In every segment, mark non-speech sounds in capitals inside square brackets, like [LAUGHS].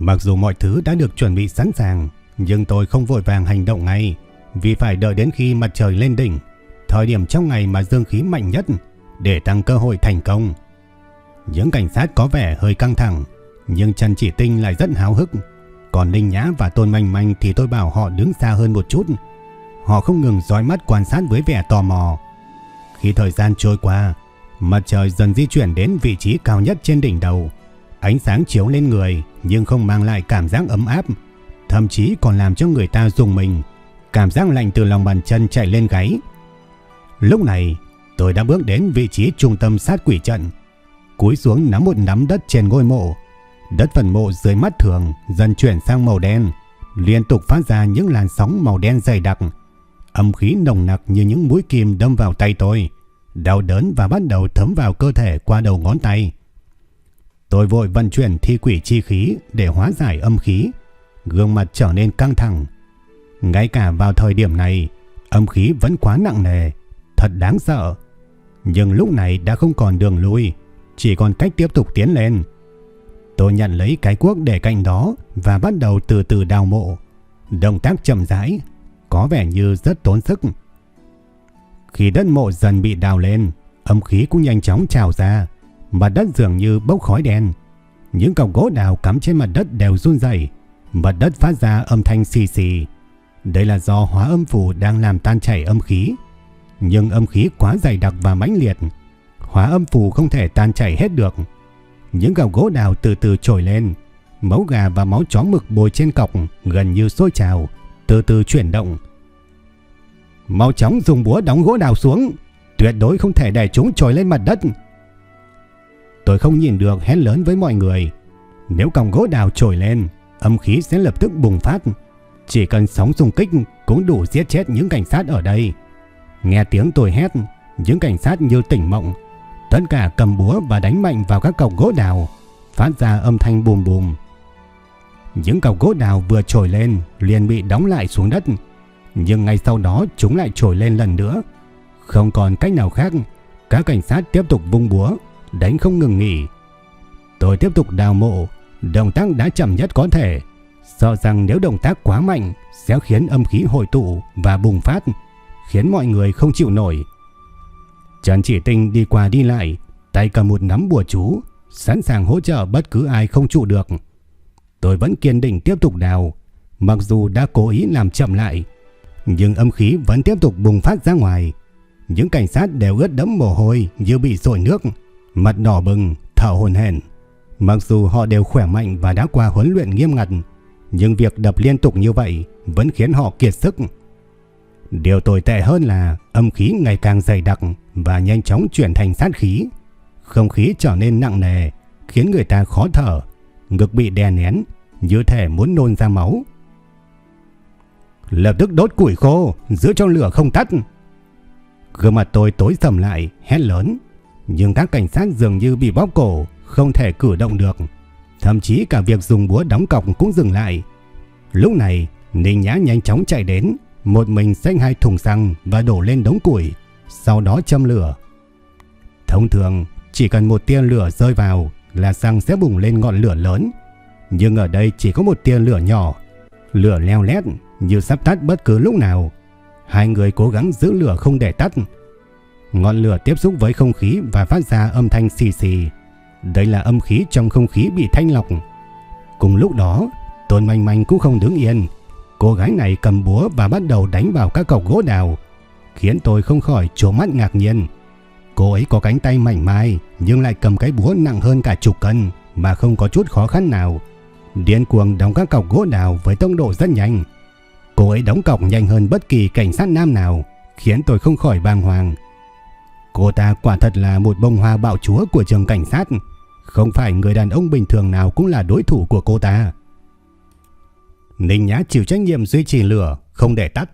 Mặc dù mọi thứ đã được chuẩn bị sẵn sàng, nhưng tôi không vội vàng hành động ngay, vì phải đợi đến khi mặt trời lên đỉnh, thời điểm trong ngày mà dương khí mạnh nhất để tăng cơ hội thành công. Những cảnh sát có vẻ hơi căng thẳng, nhưng Trần Chỉ Tinh lại rất háo hức. Còn Ninh Nhã và Tôn Manh Manh thì tôi bảo họ đứng xa hơn một chút. Họ không ngừng dõi mắt quan sát với vẻ tò mò. Khi thời gian trôi qua, mặt trời dần di chuyển đến vị trí cao nhất trên đỉnh đầu. Ánh sáng chiếu lên người nhưng không mang lại cảm giác ấm áp, thậm chí còn làm cho người ta rùng mình. Cảm giác lạnh từ lòng bàn chân chạy lên gáy. Lúc này, tôi đã bước đến vị trí trung tâm sát quỷ trận. Cúi xuống nắm một nắm đất trên ngôi mộ. Đất phần mộ dưới mắt thường dần chuyển sang màu đen, liên tục phát ra những làn sóng màu đen dày đặc. Âm khí nồng nặc như những mũi kim đâm vào tay tôi, đau đớn và bắt đầu thấm vào cơ thể qua đầu ngón tay. Tôi vội vận chuyển thi quỷ chi khí để hóa giải âm khí, gương mặt trở nên căng thẳng. Ngay cả vào thời điểm này, âm khí vẫn quá nặng nề, thật đáng sợ. Nhưng lúc này đã không còn đường lui, chỉ còn cách tiếp tục tiến lên. Tôi nhận lấy cái cuốc để cạnh đó và bắt đầu từ từ đào mộ. Động tác chậm rãi, có vẻ như rất tốn sức. Khi đất mộ dần bị đào lên, âm khí cũng nhanh chóng trào ra, mặt đất dường như bốc khói đen. Những cọc gỗ đào cắm trên mặt đất đều run dày mặt đất phát ra âm thanh xì xì. Đây là do hóa âm phù đang làm tan chảy âm khí. Nhưng âm khí quá dày đặc và mãnh liệt, hóa âm phù không thể tan chảy hết được. Những cọc gỗ đào từ từ trồi lên, máu gà và máu chó mực bồi trên cọc gần như sôi trào, từ từ chuyển động. Mau chóng dùng búa đóng gỗ đào xuống, tuyệt đối không thể để chúng trồi lên mặt đất. Tôi không nhìn được hét lớn với mọi người. Nếu còng gỗ đào trồi lên, âm khí sẽ lập tức bùng phát. Chỉ cần sóng xung kích cũng đủ giết chết những cảnh sát ở đây. Nghe tiếng tôi hét, những cảnh sát như tỉnh mộng. Tất cả cầm búa và đánh mạnh vào các cọc gỗ đào, phát ra âm thanh bùm bùm. Những cọc gỗ đào vừa trồi lên liền bị đóng lại xuống đất. Nhưng ngay sau đó chúng lại trồi lên lần nữa. Không còn cách nào khác, các cảnh sát tiếp tục vung búa đánh không ngừng nghỉ. Tôi tiếp tục đào mộ, động tác đã chậm nhất có thể, sợ rằng nếu động tác quá mạnh sẽ khiến âm khí hội tụ và bùng phát, khiến mọi người không chịu nổi. Trần Chỉ Tinh đi qua đi lại, tay cầm một nắm bùa chú, sẵn sàng hỗ trợ bất cứ ai không trụ được. Tôi vẫn kiên định tiếp tục đào, mặc dù đã cố ý làm chậm lại, nhưng âm khí vẫn tiếp tục bùng phát ra ngoài. Những cảnh sát đều ướt đẫm mồ hôi như bị sội nước, mặt đỏ bừng, thở hổn hển. Mặc dù họ đều khỏe mạnh và đã qua huấn luyện nghiêm ngặt, nhưng việc đập liên tục như vậy vẫn khiến họ kiệt sức. Điều tồi tệ hơn là âm khí ngày càng dày đặc và nhanh chóng chuyển thành sát khí. Không khí trở nên nặng nề, khiến người ta khó thở, ngực bị đè nén, như thể muốn nôn ra máu. Lập tức đốt củi khô, giữ cho lửa không tắt. Gương mặt tôi tối sầm lại, hét lớn. Nhưng các cảnh sát dường như bị bóp cổ, không thể cử động được. Thậm chí cả việc dùng búa đóng cọc cũng dừng lại. Lúc này, Ninh Nhã nhanh chóng chạy đến, một mình xách hai thùng xăng và đổ lên đống củi, sau đó châm lửa. Thông thường, chỉ cần một tia lửa rơi vào là xăng sẽ bùng lên ngọn lửa lớn. Nhưng ở đây chỉ có một tia lửa nhỏ, lửa leo lét như sắp tắt bất cứ lúc nào. Hai người cố gắng giữ lửa không để tắt. Ngọn lửa tiếp xúc với không khí và phát ra âm thanh xì xì. Đây là âm khí trong không khí bị thanh lọc. Cùng lúc đó, Tôn Manh Manh cũng không đứng yên. Cô gái này cầm búa và bắt đầu đánh vào các cọc gỗ đào, khiến tôi không khỏi trố mắt ngạc nhiên. Cô ấy có cánh tay mảnh mai nhưng lại cầm cái búa nặng hơn cả chục cân mà không có chút khó khăn nào. Điên cuồng đóng các cọc gỗ đào với tốc độ rất nhanh. Cô ấy đóng cọc nhanh hơn bất kỳ cảnh sát nam nào, khiến tôi không khỏi bàng hoàng. Cô ta quả thật là một bông hoa bạo chúa của trường cảnh sát, không phải người đàn ông bình thường nào cũng là đối thủ của cô ta. Ninh Nhã chịu trách nhiệm duy trì lửa, không để tắt.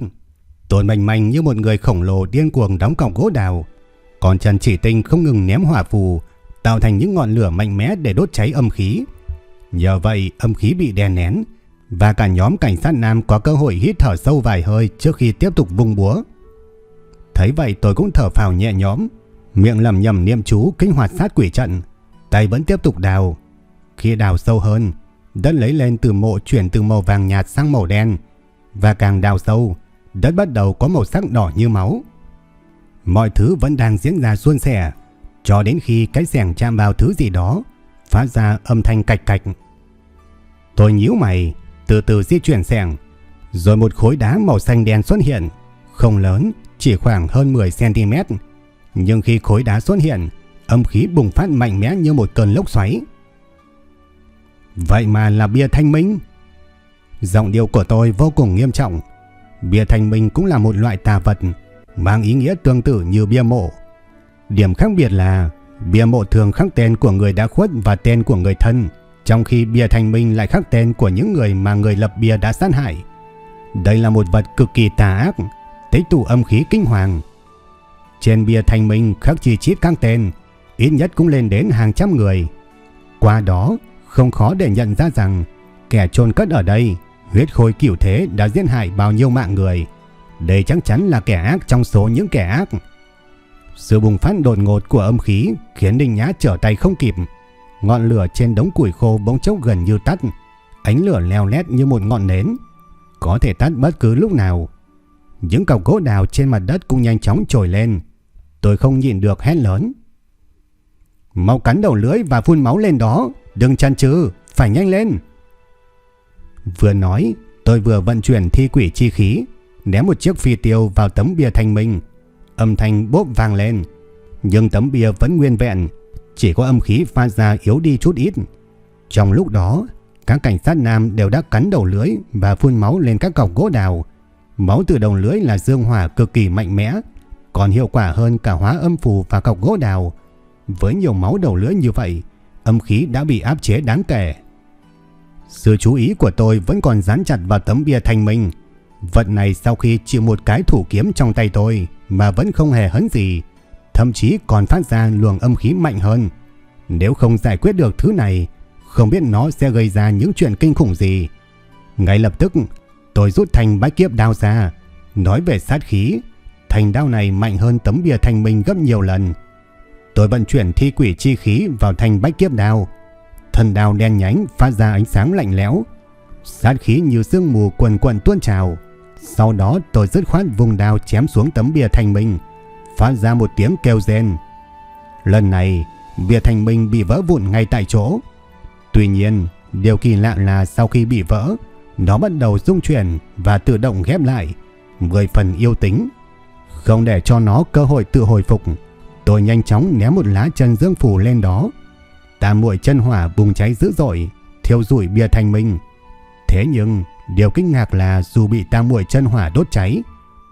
Tôn mạnh mạnh như một người khổng lồ điên cuồng đóng cọc gỗ đào. Còn Trần Chỉ Tinh không ngừng ném hỏa phù, tạo thành những ngọn lửa mạnh mẽ để đốt cháy âm khí. Nhờ vậy âm khí bị đè nén, và cả nhóm cảnh sát nam có cơ hội hít thở sâu vài hơi trước khi tiếp tục vung búa. Thấy vậy tôi cũng thở phào nhẹ nhõm, miệng lầm nhầm niệm chú kinh hoạt sát quỷ trận, tay vẫn tiếp tục đào. Khi đào sâu hơn, đất lấy lên từ mộ chuyển từ màu vàng nhạt sang màu đen, và càng đào sâu, đất bắt đầu có màu sắc đỏ như máu. Mọi thứ vẫn đang diễn ra suôn sẻ, cho đến khi cái xẻng chạm vào thứ gì đó, phát ra âm thanh cạch cạch. Tôi nhíu mày, từ từ di chuyển xẻng, rồi một khối đá màu xanh đen xuất hiện, không lớn, chỉ khoảng hơn 10cm. Nhưng khi khối đá xuất hiện, âm khí bùng phát mạnh mẽ như một cơn lốc xoáy. Vậy mà là bia thanh minh. Giọng điệu của tôi vô cùng nghiêm trọng. Bia thanh minh cũng là một loại tà vật, mang ý nghĩa tương tự như bia mộ. Điểm khác biệt là bia mộ thường khắc tên của người đã khuất và tên của người thân, trong khi bia thanh minh lại khắc tên của những người mà người lập bia đã sát hại. Đây là một vật cực kỳ tà ác, tích tụ âm khí kinh hoàng. Trên bia thành minh khắc chi chít các tên, ít nhất cũng lên đến hàng trăm người. Qua đó, không khó để nhận ra rằng kẻ chôn cất ở đây, huyết khôi cửu thế đã giết hại bao nhiêu mạng người. Đây chắc chắn là kẻ ác trong số những kẻ ác. Sự bùng phát đột ngột của âm khí khiến Đinh Nhã trở tay không kịp. Ngọn lửa trên đống củi khô bỗng chốc gần như tắt. Ánh lửa leo lét như một ngọn nến. Có thể tắt bất cứ lúc nào. Những cọc gỗ đào trên mặt đất cũng nhanh chóng trồi lên. Tôi không nhịn được hét lớn. Mau cắn đầu lưỡi và phun máu lên đó. Đừng chăn chừ, phải nhanh lên. Vừa nói, tôi vừa vận chuyển thi quỷ chi khí, ném một chiếc phi tiêu vào tấm bia thanh minh. Âm thanh bốp vang lên, nhưng tấm bia vẫn nguyên vẹn, chỉ có âm khí pha ra yếu đi chút ít. Trong lúc đó, các cảnh sát nam đều đã cắn đầu lưỡi và phun máu lên các cọc gỗ đào. Máu từ đầu lưỡi là dương hỏa cực kỳ mạnh mẽ, còn hiệu quả hơn cả hóa âm phù và cọc gỗ đào. Với nhiều máu đầu lưỡi như vậy, âm khí đã bị áp chế đáng kể. Sự chú ý của tôi vẫn còn dán chặt vào tấm bia thanh minh. Vật này sau khi chịu một cái thủ kiếm trong tay tôi mà vẫn không hề hấn gì, thậm chí còn phát ra luồng âm khí mạnh hơn. Nếu không giải quyết được thứ này, không biết nó sẽ gây ra những chuyện kinh khủng gì. Ngay lập tức, tôi rút thành bách kiếp đao ra, nói về sát khí. Thành đao này mạnh hơn tấm bia thanh minh gấp nhiều lần. Tôi vận chuyển thi quỷ chi khí vào thành bách kiếp đao. Thần đao đen nhánh phát ra ánh sáng lạnh lẽo. Sát khí như sương mù quần quần tuôn trào. Sau đó tôi dứt khoát vùng đao chém xuống tấm bia thanh minh. Phát ra một tiếng kêu rên. Lần này, bia thanh minh bị vỡ vụn ngay tại chỗ. Tuy nhiên, điều kỳ lạ là sau khi bị vỡ, nó bắt đầu rung chuyển và tự động ghép lại. Với phần yêu tính. Không để cho nó cơ hội tự hồi phục. Tôi nhanh chóng ném một lá chân dương phủ lên đó. Tam muội chân hỏa bùng cháy dữ dội, thiêu rủi bia thành minh. Thế nhưng, điều kinh ngạc là dù bị tam muội chân hỏa đốt cháy,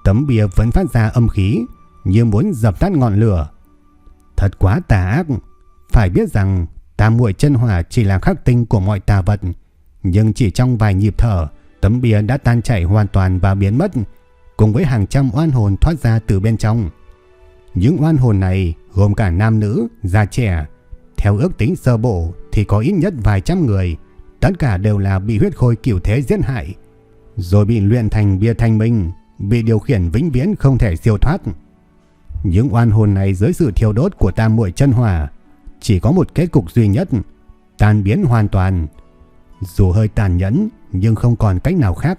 tấm bia vẫn phát ra âm khí, như muốn dập tắt ngọn lửa. Thật quá tà ác. Phải biết rằng tam muội chân hỏa chỉ là khắc tinh của mọi tà vật, nhưng chỉ trong vài nhịp thở, tấm bia đã tan chảy hoàn toàn và biến mất, cùng với hàng trăm oan hồn thoát ra từ bên trong. Những oan hồn này gồm cả nam nữ, già trẻ. Theo ước tính sơ bộ thì có ít nhất vài trăm người. Tất cả đều là bị huyết khôi kiểu thế giết hại. Rồi bị luyện thành bia thanh minh, bị điều khiển vĩnh viễn không thể siêu thoát. Những oan hồn này dưới sự thiêu đốt của tam muội chân hỏa chỉ có một kết cục duy nhất, tan biến hoàn toàn. Dù hơi tàn nhẫn nhưng không còn cách nào khác.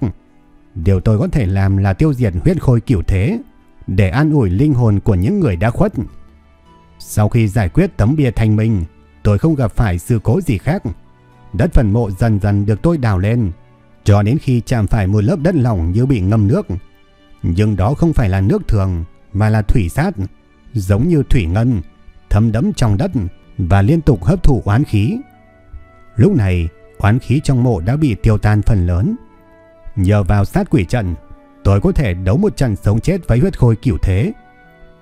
Điều tôi có thể làm là tiêu diệt huyết khôi kiểu thế để an ủi linh hồn của những người đã khuất. Sau khi giải quyết tấm bia thanh minh, tôi không gặp phải sự cố gì khác. Đất phần mộ dần dần được tôi đào lên, cho đến khi chạm phải một lớp đất lỏng như bị ngâm nước. Nhưng đó không phải là nước thường, mà là thủy sát, giống như thủy ngân, thấm đẫm trong đất và liên tục hấp thụ oán khí. Lúc này, oán khí trong mộ đã bị tiêu tan phần lớn. Nhờ vào sát quỷ trận, tôi có thể đấu một trận sống chết với huyết khôi cửu thế.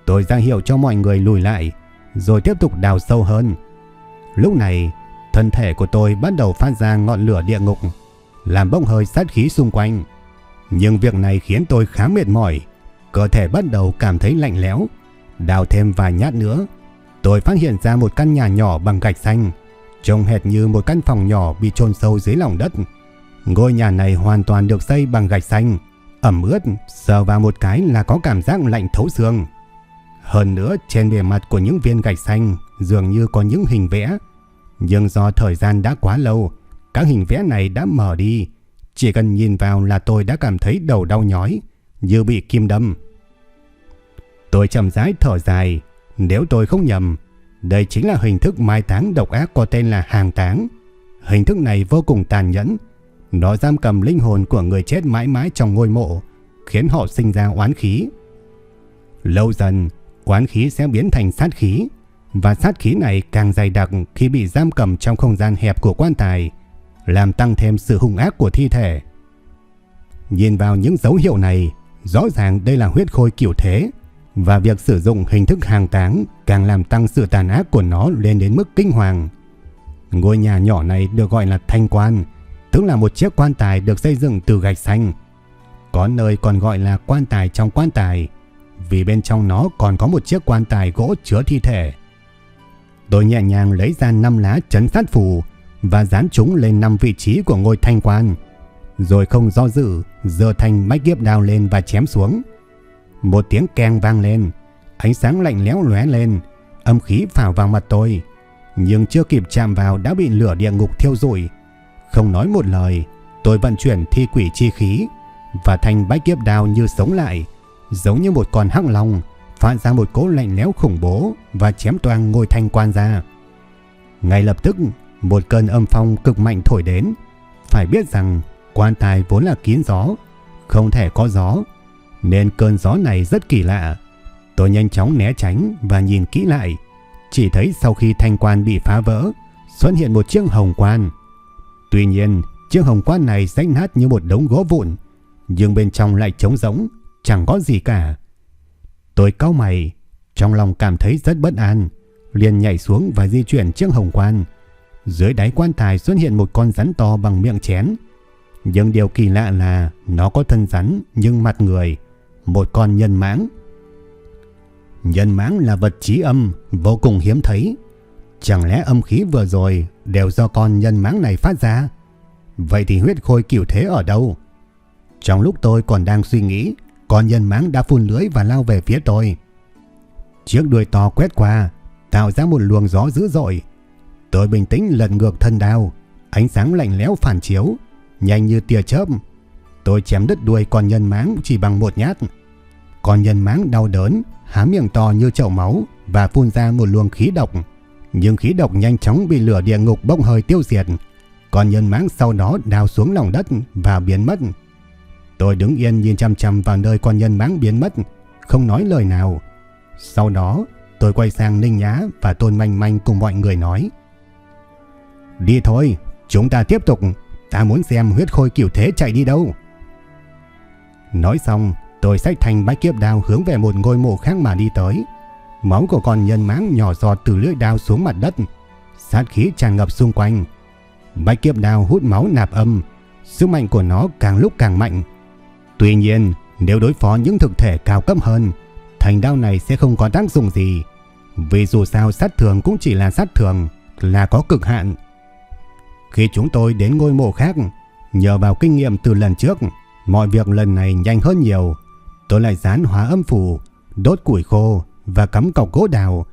Tôi ra hiệu cho mọi người lùi lại, rồi tiếp tục đào sâu hơn. Lúc này, thân thể của tôi bắt đầu phát ra ngọn lửa địa ngục, làm bốc hơi sát khí xung quanh. Nhưng việc này khiến tôi khá mệt mỏi, cơ thể bắt đầu cảm thấy lạnh lẽo. Đào thêm vài nhát nữa, tôi phát hiện ra một căn nhà nhỏ bằng gạch xanh, trông hệt như một căn phòng nhỏ bị chôn sâu dưới lòng đất. Ngôi nhà này hoàn toàn được xây bằng gạch xanh, ẩm ướt, sờ vào một cái là có cảm giác lạnh thấu xương. Hơn nữa trên bề mặt của những viên gạch xanh dường như có những hình vẽ. Nhưng do thời gian đã quá lâu, các hình vẽ này đã mở đi. Chỉ cần nhìn vào là tôi đã cảm thấy đầu đau nhói, như bị kim đâm. Tôi chậm rãi thở dài, nếu tôi không nhầm, đây chính là hình thức mai táng độc ác có tên là hàng táng. Hình thức này vô cùng tàn nhẫn, nó giam cầm linh hồn của người chết mãi mãi trong ngôi mộ, khiến họ sinh ra oán khí. Lâu dần, oán khí sẽ biến thành sát khí, và sát khí này càng dày đặc khi bị giam cầm trong không gian hẹp của quan tài, làm tăng thêm sự hung ác của thi thể. Nhìn vào những dấu hiệu này, rõ ràng đây là huyết khôi kiểu thế, và việc sử dụng hình thức hàng táng càng làm tăng sự tàn ác của nó lên đến mức kinh hoàng. Ngôi nhà nhỏ này được gọi là thanh quan, tức là một chiếc quan tài được xây dựng từ gạch xanh. Có nơi còn gọi là quan tài trong quan tài, vì bên trong nó còn có một chiếc quan tài gỗ chứa thi thể. Tôi nhẹ nhàng lấy ra 5 lá chấn sát phù và dán chúng lên 5 vị trí của ngôi thanh quan, rồi không do dự, giơ thanh mách kiếp đao lên và chém xuống. Một tiếng keng vang lên, ánh sáng lạnh lẽo lóe lên, âm khí phào vào mặt tôi, nhưng chưa kịp chạm vào đã bị lửa địa ngục thiêu rụi. Không nói một lời, tôi vận chuyển thi quỷ chi khí và thanh bách kiếp đao như sống lại, giống như một con hắc long, phát ra một cỗ lạnh lẽo khủng bố và chém toang ngôi thanh quan ra. Ngay lập tức, một cơn âm phong cực mạnh thổi đến. Phải biết rằng quan tài vốn là kín gió, không thể có gió, nên cơn gió này rất kỳ lạ. Tôi nhanh chóng né tránh và nhìn kỹ lại, chỉ thấy sau khi thanh quan bị phá vỡ, xuất hiện một chiếc hồng quan. Tuy nhiên, chiếc hồng quan này rách nát như một đống gỗ vụn, nhưng bên trong lại trống rỗng, chẳng có gì cả. Tôi cau mày, trong lòng cảm thấy rất bất an, liền nhảy xuống và di chuyển chiếc hồng quan. Dưới đáy quan tài xuất hiện một con rắn to bằng miệng chén. Nhưng điều kỳ lạ là nó có thân rắn nhưng mặt người, một con nhân mãng. Nhân mãng là vật trí âm vô cùng hiếm thấy. Chẳng lẽ âm khí vừa rồi đều do con nhân mãng này phát ra? Vậy thì huyết khôi kiểu thế ở đâu? Trong lúc tôi còn đang suy nghĩ, con nhân mãng đã phun lưới và lao về phía tôi. Chiếc đuôi to quét qua, tạo ra một luồng gió dữ dội. Tôi bình tĩnh lật ngược thân đao, ánh sáng lạnh lẽo phản chiếu, nhanh như tia chớp. Tôi chém đứt đuôi con nhân máng chỉ bằng một nhát. Con nhân máng đau đớn, há miệng to như chậu máu và phun ra một luồng khí độc. Nhưng khí độc nhanh chóng bị lửa địa ngục bốc hơi tiêu diệt. Con nhân máng sau đó đào xuống lòng đất và biến mất. Tôi đứng yên nhìn chăm chăm vào nơi con nhân máng biến mất, không nói lời nào. Sau đó, tôi quay sang Ninh Nhã và Tôn Manh Manh cùng mọi người nói. Đi thôi, chúng ta tiếp tục, ta muốn xem huyết khôi kiểu thế chạy đi đâu. Nói xong, tôi xách thành bách kiếp đao hướng về một ngôi mộ khác mà đi tới. Máu của con nhân máng nhỏ giọt từ lưỡi đao xuống mặt đất, sát khí tràn ngập xung quanh. Bách kiếp đao hút máu nạp âm, sức mạnh của nó càng lúc càng mạnh. Tuy nhiên, nếu đối phó những thực thể cao cấp hơn, thành đao này sẽ không có tác dụng gì. Vì dù sao sát thường cũng chỉ là sát thường, là có cực hạn. Khi chúng tôi đến ngôi mộ khác, nhờ vào kinh nghiệm từ lần trước, mọi việc lần này nhanh hơn nhiều. Tôi lại dán hóa âm phủ, đốt củi khô và cắm cọc gỗ đào.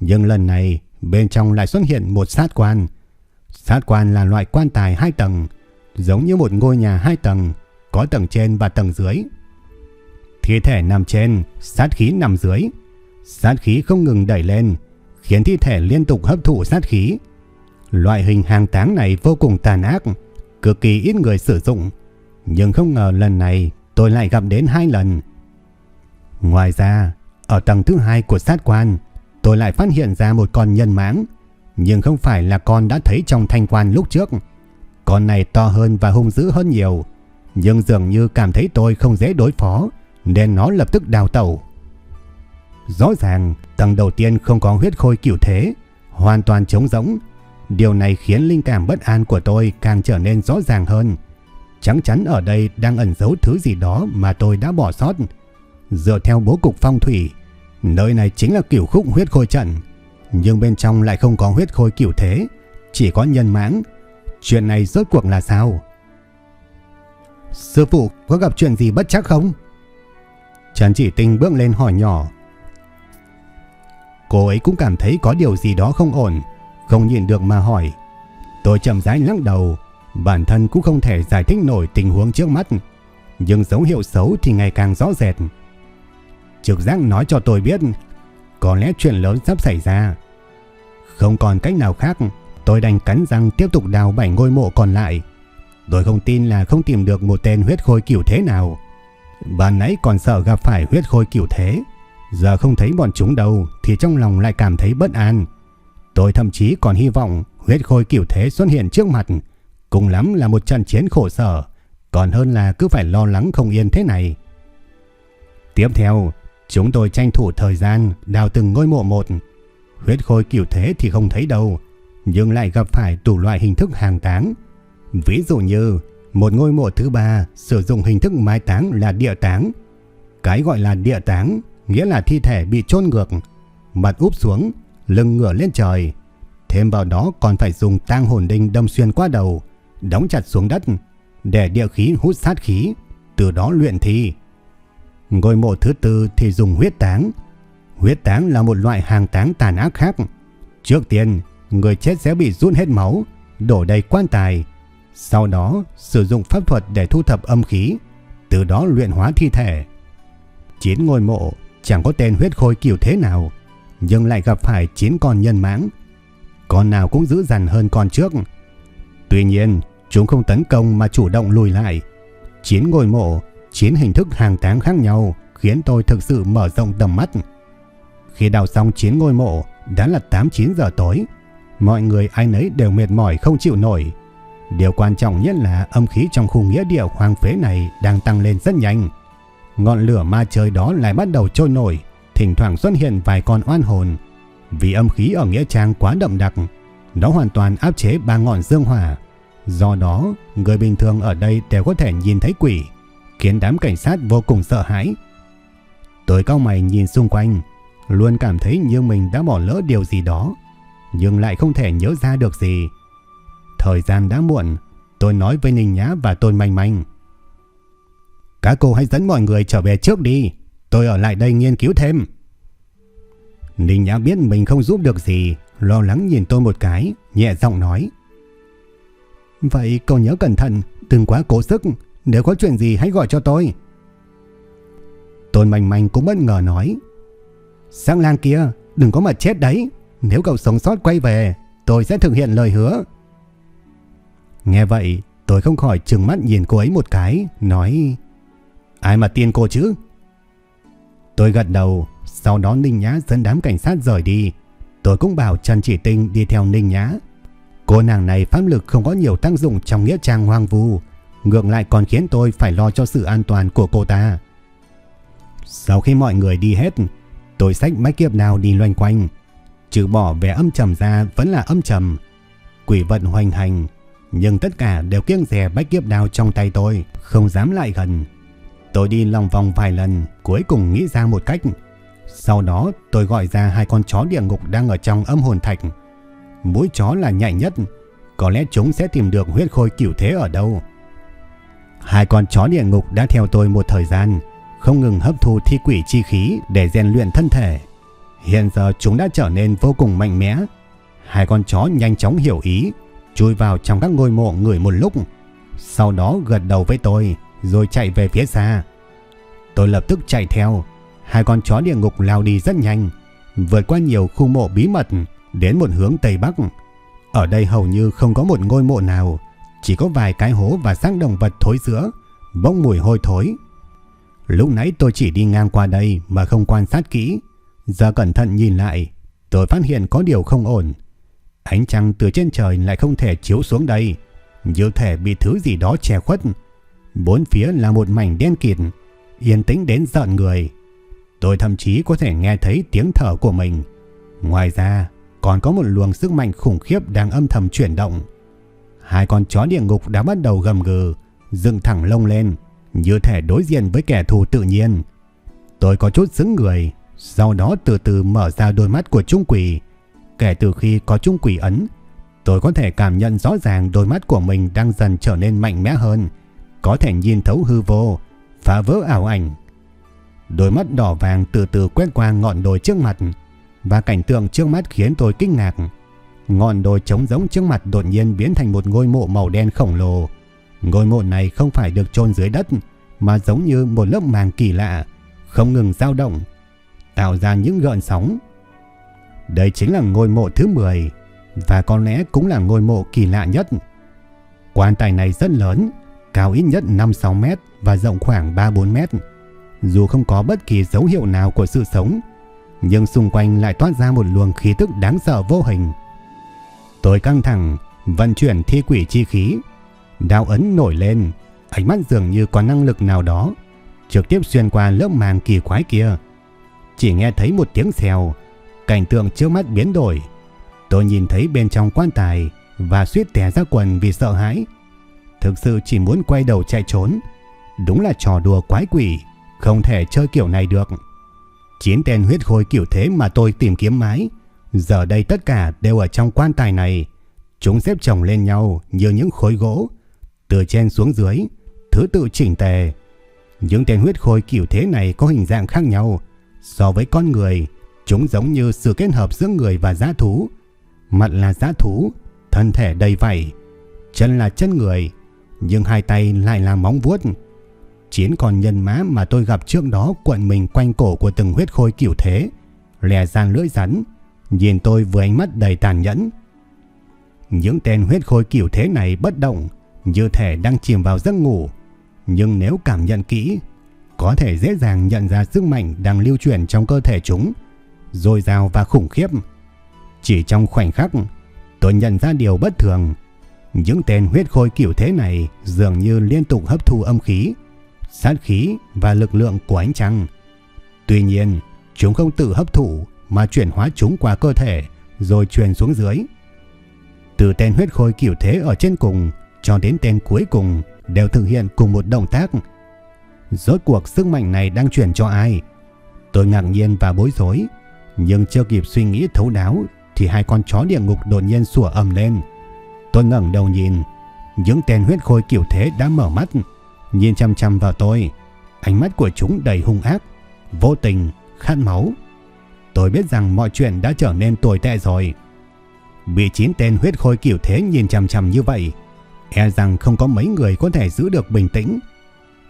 Nhưng lần này, bên trong lại xuất hiện một sát quan. Sát quan là loại quan tài hai tầng, giống như một ngôi nhà hai tầng, có tầng trên và tầng dưới. Thi thể nằm trên, sát khí nằm dưới. Sát khí không ngừng đẩy lên, khiến thi thể liên tục hấp thụ sát khí. Loại hình hàng táng này vô cùng tàn ác, cực kỳ ít người sử dụng. Nhưng không ngờ lần này tôi lại gặp đến hai lần. Ngoài ra, ở tầng thứ hai của sát quan, tôi lại phát hiện ra một con nhân mãng, nhưng không phải là con đã thấy trong thanh quan lúc trước. Con này to hơn và hung dữ hơn nhiều, nhưng dường như cảm thấy tôi không dễ đối phó, nên nó lập tức đào tẩu. Rõ ràng, tầng đầu tiên không có huyết khôi cửu thế, hoàn toàn trống rỗng. Điều này khiến linh cảm bất an của tôi càng trở nên rõ ràng hơn. Chắc chắn ở đây đang ẩn giấu thứ gì đó mà tôi đã bỏ sót. Dựa theo bố cục phong thủy, nơi này chính là kiểu khúc huyết khôi trận. Nhưng bên trong lại không có huyết khôi kiểu thế, chỉ có nhân mãng. Chuyện này rốt cuộc là sao? Sư phụ có gặp chuyện gì bất chắc không? Trần chỉ tinh bước lên hỏi nhỏ. Cô ấy cũng cảm thấy có điều gì đó không ổn, không nhìn được mà hỏi. Tôi chậm rãi lắc đầu, bản thân cũng không thể giải thích nổi tình huống trước mắt, nhưng dấu hiệu xấu thì ngày càng rõ rệt. Trực giác nói cho tôi biết, có lẽ chuyện lớn sắp xảy ra. Không còn cách nào khác, tôi đành cắn răng tiếp tục đào bảy ngôi mộ còn lại. Tôi không tin là không tìm được một tên huyết khôi kiểu thế nào. Bạn nãy còn sợ gặp phải huyết khôi kiểu thế, giờ không thấy bọn chúng đâu thì trong lòng lại cảm thấy bất an. Tôi thậm chí còn hy vọng huyết khôi kiểu thế xuất hiện trước mặt, cùng lắm là một trận chiến khổ sở, còn hơn là cứ phải lo lắng không yên thế này. Tiếp theo, chúng tôi tranh thủ thời gian đào từng ngôi mộ một. Huyết khôi kiểu thế thì không thấy đâu, nhưng lại gặp phải đủ loại hình thức hàng táng. Ví dụ như một ngôi mộ thứ ba sử dụng hình thức mai táng là địa táng. Cái gọi là địa táng nghĩa là thi thể bị chôn ngược, mặt úp xuống, lưng ngửa lên trời. Thêm vào đó còn phải dùng tang hồn đinh đâm xuyên qua đầu, đóng chặt xuống đất để địa khí hút sát khí, từ đó luyện thi. Ngôi mộ thứ tư thì dùng huyết táng. Huyết táng là một loại hàng táng tàn ác khác. Trước tiên, người chết sẽ bị rút hết máu, đổ đầy quan tài. Sau đó, sử dụng pháp thuật để thu thập âm khí, từ đó luyện hóa thi thể. Chín ngôi mộ chẳng có tên huyết khôi kiểu thế nào, nhưng lại gặp phải chín con nhân mãng. Con nào cũng dữ dằn hơn con trước. Tuy nhiên, chúng không tấn công mà chủ động lùi lại. chiến ngôi mộ, chiến hình thức hàng tháng khác nhau khiến tôi thực sự mở rộng tầm mắt. Khi đào xong chiến ngôi mộ, đã là 8-9 giờ tối. Mọi người ai nấy đều mệt mỏi không chịu nổi. Điều quan trọng nhất là âm khí trong khu nghĩa địa hoang phế này đang tăng lên rất nhanh. Ngọn lửa ma trời đó lại bắt đầu trôi nổi, thỉnh thoảng xuất hiện vài con oan hồn. Vì âm khí ở Nghĩa Trang quá đậm đặc, nó hoàn toàn áp chế ba ngọn dương hỏa. Do đó, người bình thường ở đây đều có thể nhìn thấy quỷ, khiến đám cảnh sát vô cùng sợ hãi. Tôi cao mày nhìn xung quanh, luôn cảm thấy như mình đã bỏ lỡ điều gì đó, nhưng lại không thể nhớ ra được gì. Thời gian đã muộn, tôi nói với Ninh Nhã và Tôn Manh Manh. Các cô hãy dẫn mọi người trở về trước đi. Tôi ở lại đây nghiên cứu thêm. Ninh Nhã biết mình không giúp được gì, lo lắng nhìn tôi một cái, nhẹ giọng nói. Vậy cậu nhớ cẩn thận, đừng quá cố sức, nếu có chuyện gì hãy gọi cho tôi. Tôn Mạnh Mạnh cũng bất ngờ nói. Sang lang kia, đừng có mà chết đấy, nếu cậu sống sót quay về, tôi sẽ thực hiện lời hứa. Nghe vậy, tôi không khỏi trừng mắt nhìn cô ấy một cái, nói... Ai mà tin cô chứ? Tôi gật đầu, sau đó Ninh Nhã dẫn đám cảnh sát rời đi. Tôi cũng bảo Trần Chỉ Tinh đi theo Ninh Nhã. Cô nàng này pháp lực không có nhiều tác dụng trong nghĩa trang hoang vu, ngược lại còn khiến tôi phải lo cho sự an toàn của cô ta. Sau khi mọi người đi hết, tôi xách máy kiếp nào đi loanh quanh. Trừ bỏ vẻ âm trầm ra vẫn là âm trầm. Quỷ vận hoành hành, nhưng tất cả đều kiêng rè bách kiếp đao trong tay tôi, không dám lại gần. Tôi đi lòng vòng vài lần, cuối cùng nghĩ ra một cách. Sau đó tôi gọi ra hai con chó địa ngục đang ở trong âm hồn thạch. Mũi chó là nhạy nhất, có lẽ chúng sẽ tìm được huyết khôi cửu thế ở đâu. Hai con chó địa ngục đã theo tôi một thời gian, không ngừng hấp thu thi quỷ chi khí để rèn luyện thân thể. Hiện giờ chúng đã trở nên vô cùng mạnh mẽ. Hai con chó nhanh chóng hiểu ý, chui vào trong các ngôi mộ người một lúc. Sau đó gật đầu với tôi, rồi chạy về phía xa. Tôi lập tức chạy theo, hai con chó địa ngục lao đi rất nhanh, vượt qua nhiều khu mộ bí mật đến một hướng Tây Bắc. Ở đây hầu như không có một ngôi mộ nào, chỉ có vài cái hố và xác động vật thối rữa, bốc mùi hôi thối. Lúc nãy tôi chỉ đi ngang qua đây mà không quan sát kỹ. Giờ cẩn thận nhìn lại, tôi phát hiện có điều không ổn. Ánh trăng từ trên trời lại không thể chiếu xuống đây, như thể bị thứ gì đó che khuất. Bốn phía là một mảnh đen kịt, yên tĩnh đến giận người. Tôi thậm chí có thể nghe thấy tiếng thở của mình. Ngoài ra, còn có một luồng sức mạnh khủng khiếp đang âm thầm chuyển động. Hai con chó địa ngục đã bắt đầu gầm gừ, dựng thẳng lông lên, như thể đối diện với kẻ thù tự nhiên. Tôi có chút sững người, sau đó từ từ mở ra đôi mắt của trung quỷ. Kể từ khi có trung quỷ ấn, tôi có thể cảm nhận rõ ràng đôi mắt của mình đang dần trở nên mạnh mẽ hơn, có thể nhìn thấu hư vô, phá vỡ ảo ảnh. Đôi mắt đỏ vàng từ từ quét qua ngọn đồi trước mặt, và cảnh tượng trước mắt khiến tôi kinh ngạc. Ngọn đồi trống giống trước mặt đột nhiên biến thành một ngôi mộ màu đen khổng lồ. Ngôi mộ này không phải được chôn dưới đất, mà giống như một lớp màng kỳ lạ, không ngừng dao động, tạo ra những gợn sóng. Đây chính là ngôi mộ thứ 10 và có lẽ cũng là ngôi mộ kỳ lạ nhất. Quan tài này rất lớn, cao ít nhất 5-6 mét và rộng khoảng 3-4 mét. Dù không có bất kỳ dấu hiệu nào của sự sống, nhưng xung quanh lại toát ra một luồng khí tức đáng sợ vô hình. Tôi căng thẳng, vận chuyển thi quỷ chi khí, đao ấn nổi lên, ánh mắt dường như có năng lực nào đó, trực tiếp xuyên qua lớp màng kỳ quái kia. Chỉ nghe thấy một tiếng xèo, cảnh tượng trước mắt biến đổi. Tôi nhìn thấy bên trong quan tài và suýt té ra quần vì sợ hãi. Thực sự chỉ muốn quay đầu chạy trốn. Đúng là trò đùa quái quỷ, không thể chơi kiểu này được. Chín tên huyết khôi kiểu thế mà tôi tìm kiếm mãi, giờ đây tất cả đều ở trong quan tài này. Chúng xếp chồng lên nhau như những khối gỗ, từ trên xuống dưới, thứ tự chỉnh tề. Những tên huyết khôi kiểu thế này có hình dạng khác nhau, So với con người, chúng giống như sự kết hợp giữa người và giá thú. Mặt là giá thú, thân thể đầy vảy, chân là chân người, nhưng hai tay lại là móng vuốt. Chín con nhân má mà tôi gặp trước đó quận mình quanh cổ của từng huyết khôi kiểu thế, lè gian lưỡi rắn, nhìn tôi với ánh mắt đầy tàn nhẫn. Những tên huyết khôi kiểu thế này bất động, như thể đang chìm vào giấc ngủ. Nhưng nếu cảm nhận kỹ có thể dễ dàng nhận ra sức mạnh đang lưu chuyển trong cơ thể chúng, dồi dào và khủng khiếp. Chỉ trong khoảnh khắc, tôi nhận ra điều bất thường. Những tên huyết khôi kiểu thế này dường như liên tục hấp thu âm khí, sát khí và lực lượng của ánh trăng. Tuy nhiên, chúng không tự hấp thụ mà chuyển hóa chúng qua cơ thể rồi truyền xuống dưới. Từ tên huyết khôi kiểu thế ở trên cùng cho đến tên cuối cùng đều thực hiện cùng một động tác Rốt cuộc sức mạnh này đang chuyển cho ai? Tôi ngạc nhiên và bối rối, nhưng chưa kịp suy nghĩ thấu đáo thì hai con chó địa ngục đột nhiên sủa ầm lên. Tôi ngẩng đầu nhìn, những tên huyết khôi kiểu thế đã mở mắt, nhìn chăm chăm vào tôi. Ánh mắt của chúng đầy hung ác, vô tình, khát máu. Tôi biết rằng mọi chuyện đã trở nên tồi tệ rồi. Bị chín tên huyết khôi kiểu thế nhìn chăm chăm như vậy, e rằng không có mấy người có thể giữ được bình tĩnh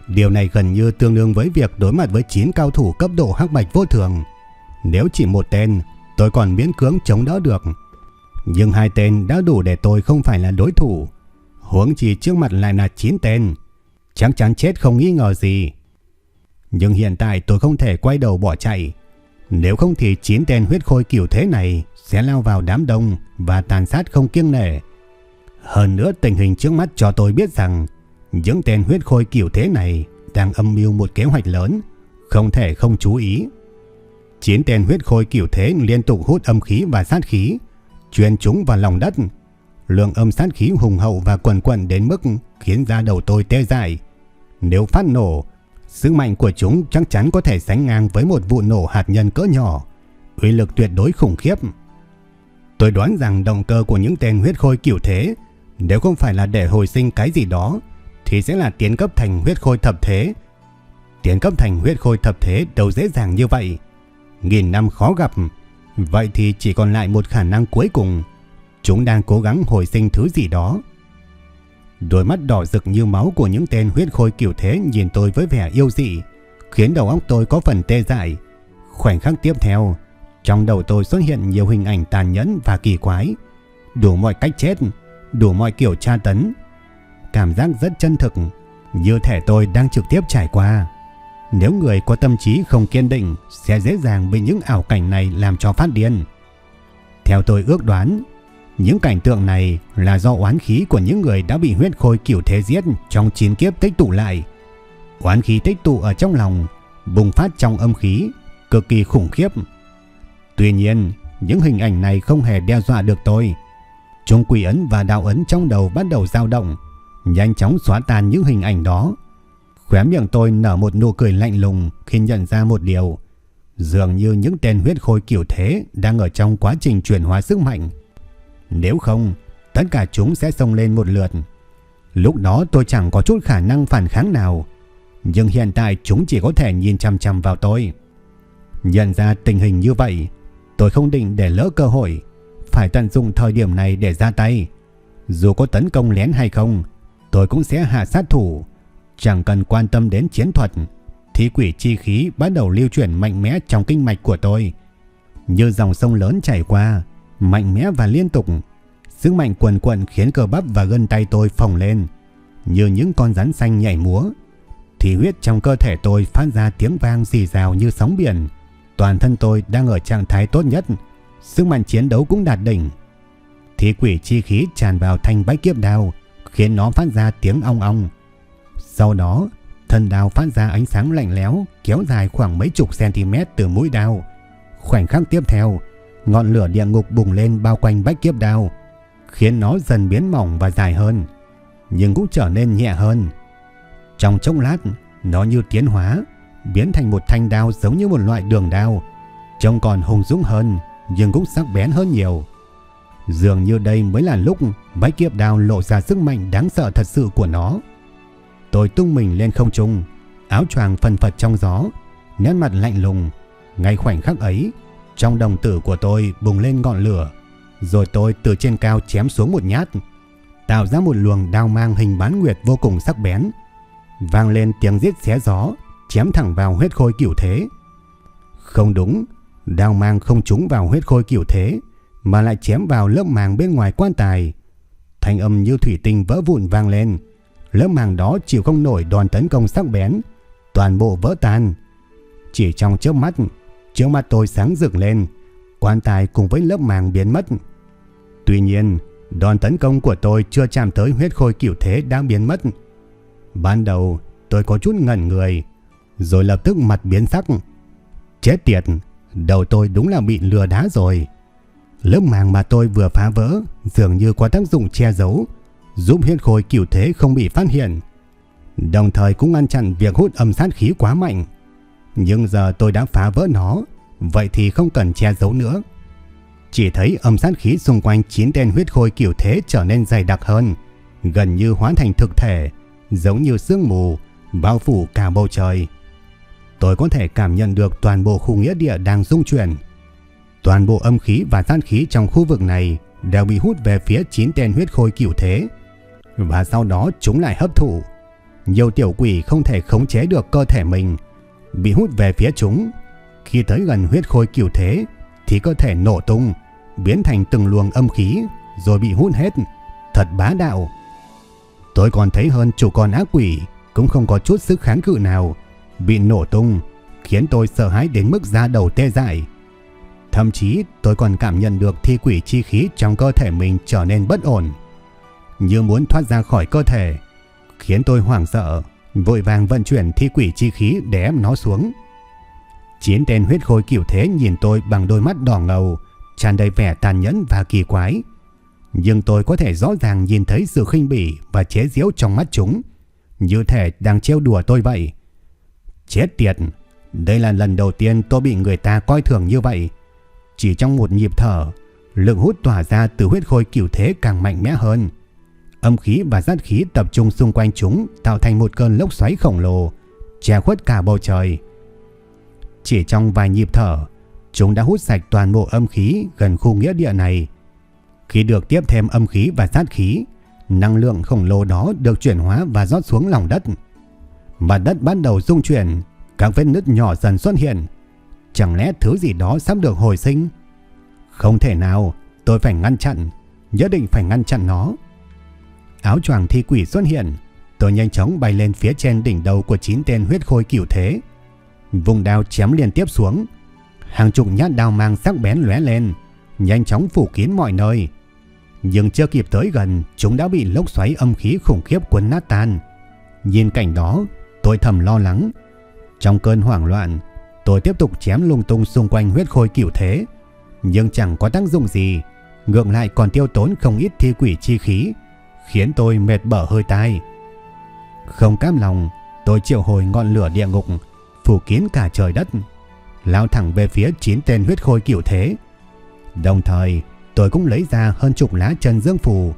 Điều này gần như tương đương với việc đối mặt với 9 cao thủ cấp độ hắc bạch vô thường. Nếu chỉ một tên, tôi còn miễn cưỡng chống đỡ được. Nhưng hai tên đã đủ để tôi không phải là đối thủ. Huống chỉ trước mặt lại là 9 tên. Chắc chắn chết không nghi ngờ gì. Nhưng hiện tại tôi không thể quay đầu bỏ chạy. Nếu không thì chín tên huyết khôi kiểu thế này sẽ lao vào đám đông và tàn sát không kiêng nể. Hơn nữa tình hình trước mắt cho tôi biết rằng những tên huyết khôi kiểu thế này đang âm mưu một kế hoạch lớn, không thể không chú ý. Chín tên huyết khôi kiểu thế liên tục hút âm khí và sát khí, truyền chúng vào lòng đất. Lượng âm sát khí hùng hậu và quần quần đến mức khiến da đầu tôi tê dại. Nếu phát nổ, sức mạnh của chúng chắc chắn có thể sánh ngang với một vụ nổ hạt nhân cỡ nhỏ, uy lực tuyệt đối khủng khiếp. Tôi đoán rằng động cơ của những tên huyết khôi kiểu thế nếu không phải là để hồi sinh cái gì đó thì sẽ là tiến cấp thành huyết khôi thập thế. Tiến cấp thành huyết khôi thập thế đâu dễ dàng như vậy. Nghìn năm khó gặp, vậy thì chỉ còn lại một khả năng cuối cùng. Chúng đang cố gắng hồi sinh thứ gì đó. Đôi mắt đỏ rực như máu của những tên huyết khôi kiểu thế nhìn tôi với vẻ yêu dị, khiến đầu óc tôi có phần tê dại. Khoảnh khắc tiếp theo, trong đầu tôi xuất hiện nhiều hình ảnh tàn nhẫn và kỳ quái, đủ mọi cách chết, đủ mọi kiểu tra tấn, cảm giác rất chân thực, như thể tôi đang trực tiếp trải qua. Nếu người có tâm trí không kiên định sẽ dễ dàng bị những ảo cảnh này làm cho phát điên. Theo tôi ước đoán, những cảnh tượng này là do oán khí của những người đã bị huyết khôi cửu thế giết trong chiến kiếp tích tụ lại. Oán khí tích tụ ở trong lòng, bùng phát trong âm khí, cực kỳ khủng khiếp. Tuy nhiên, những hình ảnh này không hề đe dọa được tôi. Trung quỷ ấn và đạo ấn trong đầu bắt đầu dao động, nhanh chóng xóa tan những hình ảnh đó. Khóe miệng tôi nở một nụ cười lạnh lùng khi nhận ra một điều. Dường như những tên huyết khôi kiểu thế đang ở trong quá trình chuyển hóa sức mạnh. Nếu không, tất cả chúng sẽ xông lên một lượt. Lúc đó tôi chẳng có chút khả năng phản kháng nào. Nhưng hiện tại chúng chỉ có thể nhìn chăm chăm vào tôi. Nhận ra tình hình như vậy, tôi không định để lỡ cơ hội. Phải tận dụng thời điểm này để ra tay. Dù có tấn công lén hay không, tôi cũng sẽ hạ sát thủ. Chẳng cần quan tâm đến chiến thuật. Thí quỷ chi khí bắt đầu lưu chuyển mạnh mẽ trong kinh mạch của tôi. Như dòng sông lớn chảy qua, mạnh mẽ và liên tục. Sức mạnh quần quần khiến cơ bắp và gân tay tôi phồng lên. Như những con rắn xanh nhảy múa. Thì huyết trong cơ thể tôi phát ra tiếng vang rì rào như sóng biển. Toàn thân tôi đang ở trạng thái tốt nhất. Sức mạnh chiến đấu cũng đạt đỉnh. Thí quỷ chi khí tràn vào thanh bách kiếp đao, khiến nó phát ra tiếng ong ong. Sau đó, thân đao phát ra ánh sáng lạnh lẽo kéo dài khoảng mấy chục cm từ mũi đao. Khoảnh khắc tiếp theo, ngọn lửa địa ngục bùng lên bao quanh bách kiếp đao, khiến nó dần biến mỏng và dài hơn, nhưng cũng trở nên nhẹ hơn. Trong chốc lát, nó như tiến hóa, biến thành một thanh đao giống như một loại đường đao, trông còn hùng dũng hơn nhưng cũng sắc bén hơn nhiều. Dường như đây mới là lúc bách kiếp đao lộ ra sức mạnh đáng sợ thật sự của nó. Tôi tung mình lên không trung, áo choàng phần phật trong gió, nét mặt lạnh lùng. Ngay khoảnh khắc ấy, trong đồng tử của tôi bùng lên ngọn lửa, rồi tôi từ trên cao chém xuống một nhát, tạo ra một luồng đao mang hình bán nguyệt vô cùng sắc bén. Vang lên tiếng giết xé gió, chém thẳng vào huyết khôi cửu thế. Không đúng, đao mang không trúng vào huyết khôi cửu thế, mà lại chém vào lớp màng bên ngoài quan tài. Thanh âm như thủy tinh vỡ vụn vang lên, lớp màng đó chịu không nổi đòn tấn công sắc bén, toàn bộ vỡ tan. Chỉ trong chớp mắt, trước mắt tôi sáng rực lên, quan tài cùng với lớp màng biến mất. Tuy nhiên, đòn tấn công của tôi chưa chạm tới huyết khôi kiểu thế đã biến mất. Ban đầu, tôi có chút ngẩn người, rồi lập tức mặt biến sắc. Chết tiệt, đầu tôi đúng là bị lừa đá rồi. Lớp màng mà tôi vừa phá vỡ dường như có tác dụng che giấu, giúp huyết khôi kiểu thế không bị phát hiện. Đồng thời cũng ngăn chặn việc hút âm sát khí quá mạnh. Nhưng giờ tôi đã phá vỡ nó, vậy thì không cần che giấu nữa. Chỉ thấy âm sát khí xung quanh chín tên huyết khôi kiểu thế trở nên dày đặc hơn, gần như hóa thành thực thể, giống như sương mù, bao phủ cả bầu trời. Tôi có thể cảm nhận được toàn bộ khu nghĩa địa đang rung chuyển. Toàn bộ âm khí và sát khí trong khu vực này đều bị hút về phía chín tên huyết khôi cửu thế. Và sau đó chúng lại hấp thụ. Nhiều tiểu quỷ không thể khống chế được cơ thể mình, bị hút về phía chúng. Khi tới gần huyết khôi kiểu thế thì cơ thể nổ tung, biến thành từng luồng âm khí rồi bị hút hết. Thật bá đạo. Tôi còn thấy hơn chủ con ác quỷ cũng không có chút sức kháng cự nào, bị nổ tung, khiến tôi sợ hãi đến mức da đầu tê dại. Thậm chí tôi còn cảm nhận được thi quỷ chi khí trong cơ thể mình trở nên bất ổn. Như muốn thoát ra khỏi cơ thể, khiến tôi hoảng sợ, vội vàng vận chuyển thi quỷ chi khí để ép nó xuống. Chiến tên huyết khôi kiểu thế nhìn tôi bằng đôi mắt đỏ ngầu, tràn đầy vẻ tàn nhẫn và kỳ quái. Nhưng tôi có thể rõ ràng nhìn thấy sự khinh bỉ và chế giễu trong mắt chúng, như thể đang trêu đùa tôi vậy. Chết tiệt, đây là lần đầu tiên tôi bị người ta coi thường như vậy. Chỉ trong một nhịp thở, lượng hút tỏa ra từ huyết khôi kiểu thế càng mạnh mẽ hơn. Âm khí và sát khí tập trung xung quanh chúng tạo thành một cơn lốc xoáy khổng lồ, che khuất cả bầu trời. Chỉ trong vài nhịp thở, chúng đã hút sạch toàn bộ âm khí gần khu nghĩa địa này. Khi được tiếp thêm âm khí và sát khí, năng lượng khổng lồ đó được chuyển hóa và rót xuống lòng đất. Mặt đất bắt đầu rung chuyển, các vết nứt nhỏ dần xuất hiện, Chẳng lẽ thứ gì đó sắp được hồi sinh? Không thể nào, tôi phải ngăn chặn, nhất định phải ngăn chặn nó. Áo choàng thi quỷ xuất hiện, tôi nhanh chóng bay lên phía trên đỉnh đầu của chín tên huyết khôi cửu thế. Vùng đao chém liên tiếp xuống, hàng chục nhát đao mang sắc bén lóe lên, nhanh chóng phủ kín mọi nơi. Nhưng chưa kịp tới gần, chúng đã bị lốc xoáy âm khí khủng khiếp cuốn nát tan. Nhìn cảnh đó, tôi thầm lo lắng. Trong cơn hoảng loạn, tôi tiếp tục chém lung tung xung quanh huyết khôi cửu thế. Nhưng chẳng có tác dụng gì, ngược lại còn tiêu tốn không ít thi quỷ chi khí, khiến tôi mệt bở hơi tai. Không cam lòng, tôi triệu hồi ngọn lửa địa ngục, phủ kín cả trời đất, lao thẳng về phía chín tên huyết khôi kiểu thế. Đồng thời, tôi cũng lấy ra hơn chục lá chân dương phù,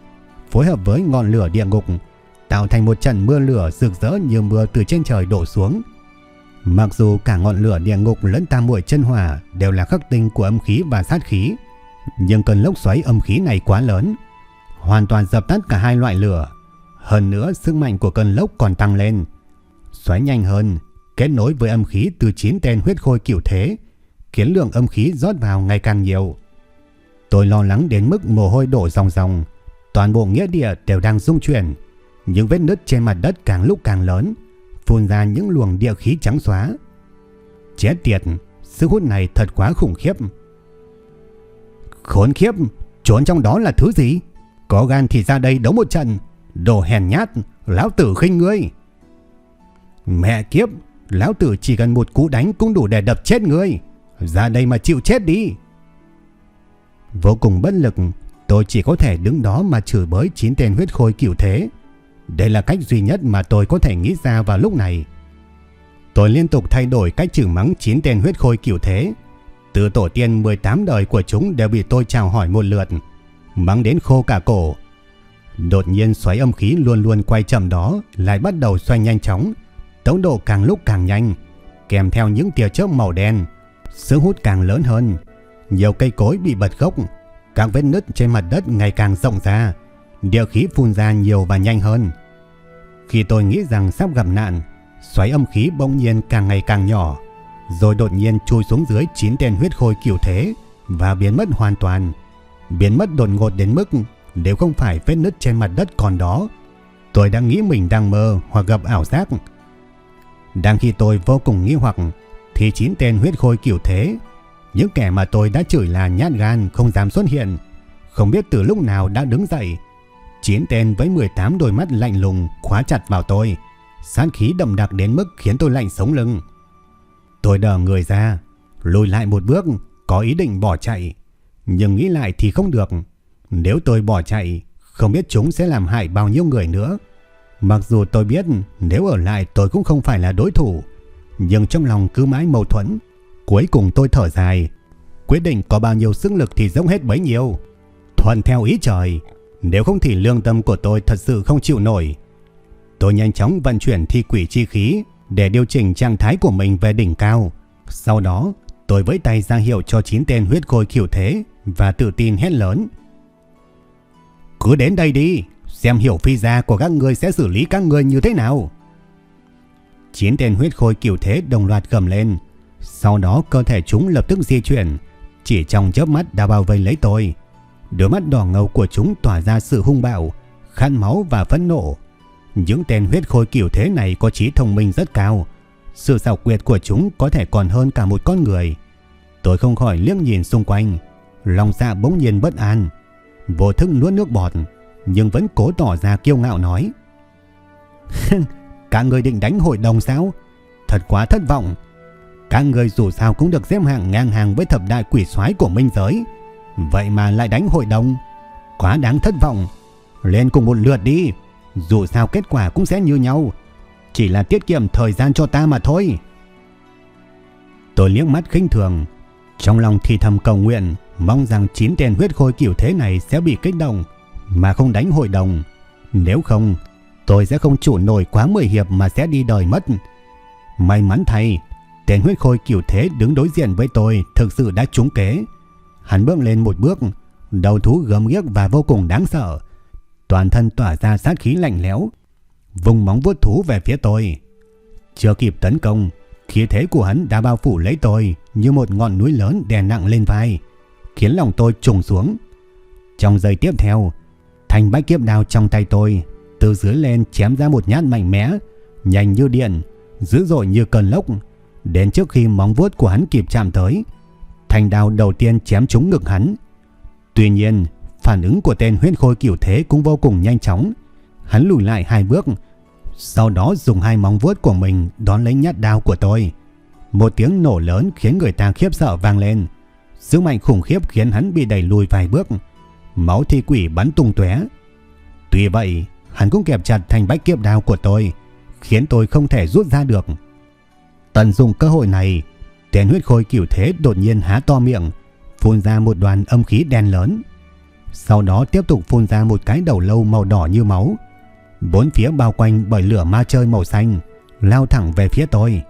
phối hợp với ngọn lửa địa ngục, tạo thành một trận mưa lửa rực rỡ như mưa từ trên trời đổ xuống. Mặc dù cả ngọn lửa địa ngục lẫn tam muội chân hỏa đều là khắc tinh của âm khí và sát khí, nhưng cơn lốc xoáy âm khí này quá lớn, hoàn toàn dập tắt cả hai loại lửa. Hơn nữa, sức mạnh của cơn lốc còn tăng lên. Xoáy nhanh hơn, kết nối với âm khí từ 9 tên huyết khôi kiểu thế, khiến lượng âm khí rót vào ngày càng nhiều. Tôi lo lắng đến mức mồ hôi đổ ròng ròng, toàn bộ nghĩa địa đều đang rung chuyển, những vết nứt trên mặt đất càng lúc càng lớn, phun ra những luồng địa khí trắng xóa. Chết tiệt, sức hút này thật quá khủng khiếp. Khốn khiếp, trốn trong đó là thứ gì? Có gan thì ra đây đấu một trận, đồ hèn nhát, lão tử khinh ngươi. Mẹ kiếp, lão tử chỉ cần một cú đánh cũng đủ để đập chết ngươi. Ra đây mà chịu chết đi. Vô cùng bất lực, tôi chỉ có thể đứng đó mà chửi bới chín tên huyết khôi kiểu thế. Đây là cách duy nhất mà tôi có thể nghĩ ra vào lúc này. Tôi liên tục thay đổi cách chửi mắng chín tên huyết khôi kiểu thế. Từ tổ tiên 18 đời của chúng đều bị tôi chào hỏi một lượt, mắng đến khô cả cổ. Đột nhiên xoáy âm khí luôn luôn quay chậm đó lại bắt đầu xoay nhanh chóng, tốc độ càng lúc càng nhanh, kèm theo những tia chớp màu đen, sức hút càng lớn hơn. Nhiều cây cối bị bật gốc, các vết nứt trên mặt đất ngày càng rộng ra, địa khí phun ra nhiều và nhanh hơn. Khi tôi nghĩ rằng sắp gặp nạn, xoáy âm khí bỗng nhiên càng ngày càng nhỏ, rồi đột nhiên chui xuống dưới chín tên huyết khôi kiểu thế và biến mất hoàn toàn. Biến mất đột ngột đến mức nếu không phải vết nứt trên mặt đất còn đó, tôi đang nghĩ mình đang mơ hoặc gặp ảo giác. Đang khi tôi vô cùng nghi hoặc thì chín tên huyết khôi kiểu thế, những kẻ mà tôi đã chửi là nhát gan không dám xuất hiện, không biết từ lúc nào đã đứng dậy Chín tên với 18 đôi mắt lạnh lùng khóa chặt vào tôi. Sát khí đậm đặc đến mức khiến tôi lạnh sống lưng. Tôi đờ người ra, lùi lại một bước, có ý định bỏ chạy. Nhưng nghĩ lại thì không được. Nếu tôi bỏ chạy, không biết chúng sẽ làm hại bao nhiêu người nữa. Mặc dù tôi biết nếu ở lại tôi cũng không phải là đối thủ. Nhưng trong lòng cứ mãi mâu thuẫn. Cuối cùng tôi thở dài. Quyết định có bao nhiêu sức lực thì giống hết bấy nhiêu. Thuận theo ý trời, nếu không thì lương tâm của tôi thật sự không chịu nổi. Tôi nhanh chóng vận chuyển thi quỷ chi khí để điều chỉnh trạng thái của mình về đỉnh cao. Sau đó, tôi với tay ra hiệu cho 9 tên huyết khôi kiểu thế và tự tin hét lớn. Cứ đến đây đi, xem hiểu phi gia của các người sẽ xử lý các người như thế nào. Chiến tên huyết khôi kiểu thế đồng loạt gầm lên. Sau đó cơ thể chúng lập tức di chuyển, chỉ trong chớp mắt đã bao vây lấy tôi. Đôi mắt đỏ ngầu của chúng tỏa ra sự hung bạo, khát máu và phẫn nộ. Những tên huyết khôi kiểu thế này có trí thông minh rất cao. Sự xảo quyệt của chúng có thể còn hơn cả một con người. Tôi không khỏi liếc nhìn xung quanh, lòng dạ bỗng nhiên bất an. Vô thức nuốt nước bọt, nhưng vẫn cố tỏ ra kiêu ngạo nói. [LAUGHS] Các người định đánh hội đồng sao? Thật quá thất vọng. Các người dù sao cũng được xếp hạng ngang hàng với thập đại quỷ soái của minh giới. Vậy mà lại đánh hội đồng Quá đáng thất vọng Lên cùng một lượt đi Dù sao kết quả cũng sẽ như nhau Chỉ là tiết kiệm thời gian cho ta mà thôi Tôi liếc mắt khinh thường Trong lòng thì thầm cầu nguyện Mong rằng chín tên huyết khôi kiểu thế này Sẽ bị kích động Mà không đánh hội đồng Nếu không tôi sẽ không chủ nổi quá 10 hiệp Mà sẽ đi đời mất May mắn thay Tên huyết khôi kiểu thế đứng đối diện với tôi Thực sự đã trúng kế Hắn bước lên một bước, đầu thú gầm ghiếc và vô cùng đáng sợ. Toàn thân tỏa ra sát khí lạnh lẽo, vùng móng vuốt thú về phía tôi. Chưa kịp tấn công, khí thế của hắn đã bao phủ lấy tôi như một ngọn núi lớn đè nặng lên vai, khiến lòng tôi trùng xuống. Trong giây tiếp theo, thành bách kiếp đao trong tay tôi từ dưới lên chém ra một nhát mạnh mẽ, nhanh như điện, dữ dội như cơn lốc. Đến trước khi móng vuốt của hắn kịp chạm tới, Thanh đao đầu tiên chém trúng ngực hắn. Tuy nhiên, Phản ứng của tên huyết khôi kiểu thế cũng vô cùng nhanh chóng. Hắn lùi lại hai bước, sau đó dùng hai móng vuốt của mình đón lấy nhát đao của tôi. Một tiếng nổ lớn khiến người ta khiếp sợ vang lên. Sức mạnh khủng khiếp khiến hắn bị đẩy lùi vài bước. Máu thi quỷ bắn tung tóe. Tuy vậy, hắn cũng kẹp chặt thành bách kiếp đao của tôi, khiến tôi không thể rút ra được. Tận dụng cơ hội này, tên huyết khôi cửu thế đột nhiên há to miệng, phun ra một đoàn âm khí đen lớn. Sau đó tiếp tục phun ra một cái đầu lâu màu đỏ như máu. Bốn phía bao quanh bởi lửa ma chơi màu xanh, lao thẳng về phía tôi.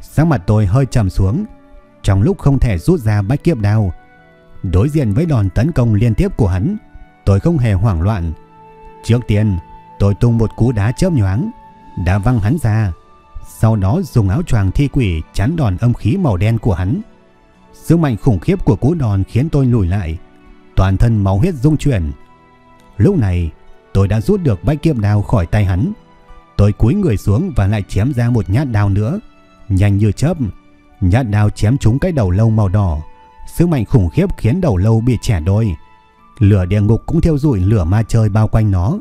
Sắc mặt tôi hơi trầm xuống, trong lúc không thể rút ra bách kiếp đao. Đối diện với đòn tấn công liên tiếp của hắn, tôi không hề hoảng loạn. Trước tiên, tôi tung một cú đá chớp nhoáng, đã văng hắn ra. Sau đó dùng áo choàng thi quỷ chắn đòn âm khí màu đen của hắn. Sức mạnh khủng khiếp của cú đòn khiến tôi lùi lại, toàn thân máu huyết rung chuyển. Lúc này, tôi đã rút được bách kiếp đao khỏi tay hắn. Tôi cúi người xuống và lại chém ra một nhát đao nữa, nhanh như chớp. Nhát đao chém trúng cái đầu lâu màu đỏ, sức mạnh khủng khiếp khiến đầu lâu bị trẻ đôi. Lửa địa ngục cũng thiêu rụi lửa ma chơi bao quanh nó.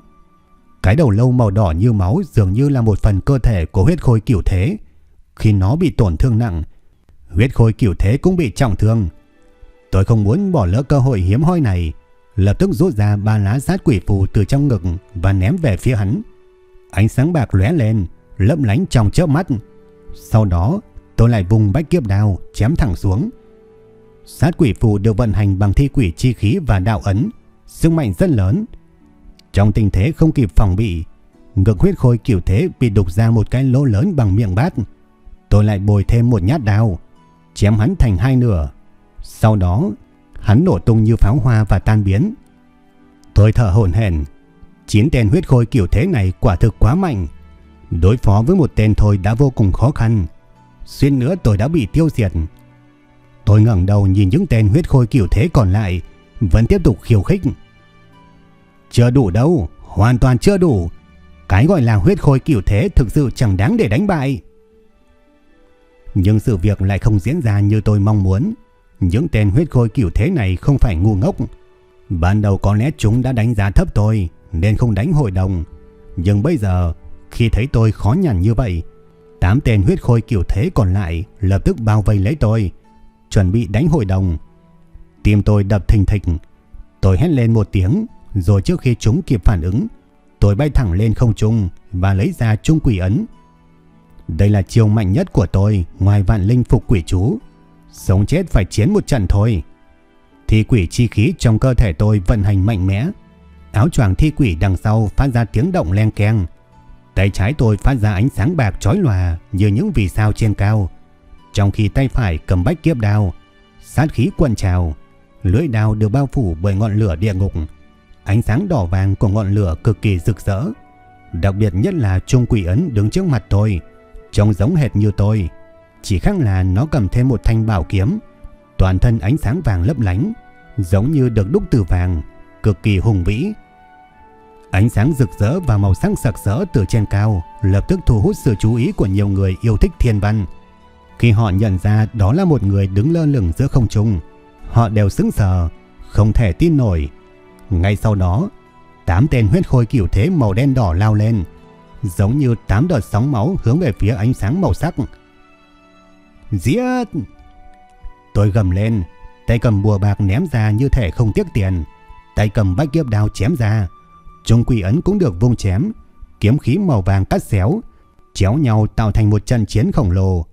Cái đầu lâu màu đỏ như máu dường như là một phần cơ thể của huyết khôi cửu thế. Khi nó bị tổn thương nặng, huyết khôi cửu thế cũng bị trọng thương. Tôi không muốn bỏ lỡ cơ hội hiếm hoi này, lập tức rút ra ba lá sát quỷ phù từ trong ngực và ném về phía hắn. Ánh sáng bạc lóe lên, lấp lánh trong chớp mắt. Sau đó, tôi lại vùng bách kiếp đao chém thẳng xuống. Sát quỷ phù được vận hành bằng thi quỷ chi khí và đạo ấn, sức mạnh rất lớn. Trong tình thế không kịp phòng bị, ngực huyết khôi kiểu thế bị đục ra một cái lỗ lớn bằng miệng bát. Tôi lại bồi thêm một nhát đao, chém hắn thành hai nửa. Sau đó, hắn nổ tung như pháo hoa và tan biến. Tôi thở hổn hển, chín tên huyết khôi kiểu thế này quả thực quá mạnh. Đối phó với một tên thôi đã vô cùng khó khăn. Xuyên nữa tôi đã bị tiêu diệt. Tôi ngẩng đầu nhìn những tên huyết khôi kiểu thế còn lại, vẫn tiếp tục khiêu khích. Chưa đủ đâu, hoàn toàn chưa đủ. Cái gọi là huyết khôi kiểu thế thực sự chẳng đáng để đánh bại. Nhưng sự việc lại không diễn ra như tôi mong muốn. Những tên huyết khôi kiểu thế này không phải ngu ngốc. Ban đầu có lẽ chúng đã đánh giá thấp tôi nên không đánh hội đồng. Nhưng bây giờ khi thấy tôi khó nhằn như vậy, tám tên huyết khôi kiểu thế còn lại lập tức bao vây lấy tôi, chuẩn bị đánh hội đồng. Tim tôi đập thình thịch. Tôi hét lên một tiếng, rồi trước khi chúng kịp phản ứng, tôi bay thẳng lên không trung và lấy ra trung quỷ ấn. Đây là chiêu mạnh nhất của tôi ngoài vạn linh phục quỷ chú. Sống chết phải chiến một trận thôi. Thi quỷ chi khí trong cơ thể tôi vận hành mạnh mẽ. Áo choàng thi quỷ đằng sau phát ra tiếng động len keng. Tay trái tôi phát ra ánh sáng bạc chói lòa như những vì sao trên cao. Trong khi tay phải cầm bách kiếp đao, sát khí quần trào, lưỡi đao được bao phủ bởi ngọn lửa địa ngục. Ánh sáng đỏ vàng của ngọn lửa cực kỳ rực rỡ. Đặc biệt nhất là Trung Quỷ Ấn đứng trước mặt tôi, trông giống hệt như tôi. Chỉ khác là nó cầm thêm một thanh bảo kiếm, toàn thân ánh sáng vàng lấp lánh, giống như được đúc từ vàng, cực kỳ hùng vĩ. Ánh sáng rực rỡ và màu sắc sặc sỡ từ trên cao lập tức thu hút sự chú ý của nhiều người yêu thích thiên văn. Khi họ nhận ra đó là một người đứng lơ lửng giữa không trung, họ đều sững sờ, không thể tin nổi. Ngay sau đó, tám tên huyết khôi kiểu thế màu đen đỏ lao lên, giống như tám đợt sóng máu hướng về phía ánh sáng màu sắc. Giết! Tôi gầm lên, tay cầm bùa bạc ném ra như thể không tiếc tiền, tay cầm bách kiếp đao chém ra. Trung quỷ ấn cũng được vung chém, kiếm khí màu vàng cắt xéo, chéo nhau tạo thành một trận chiến khổng lồ.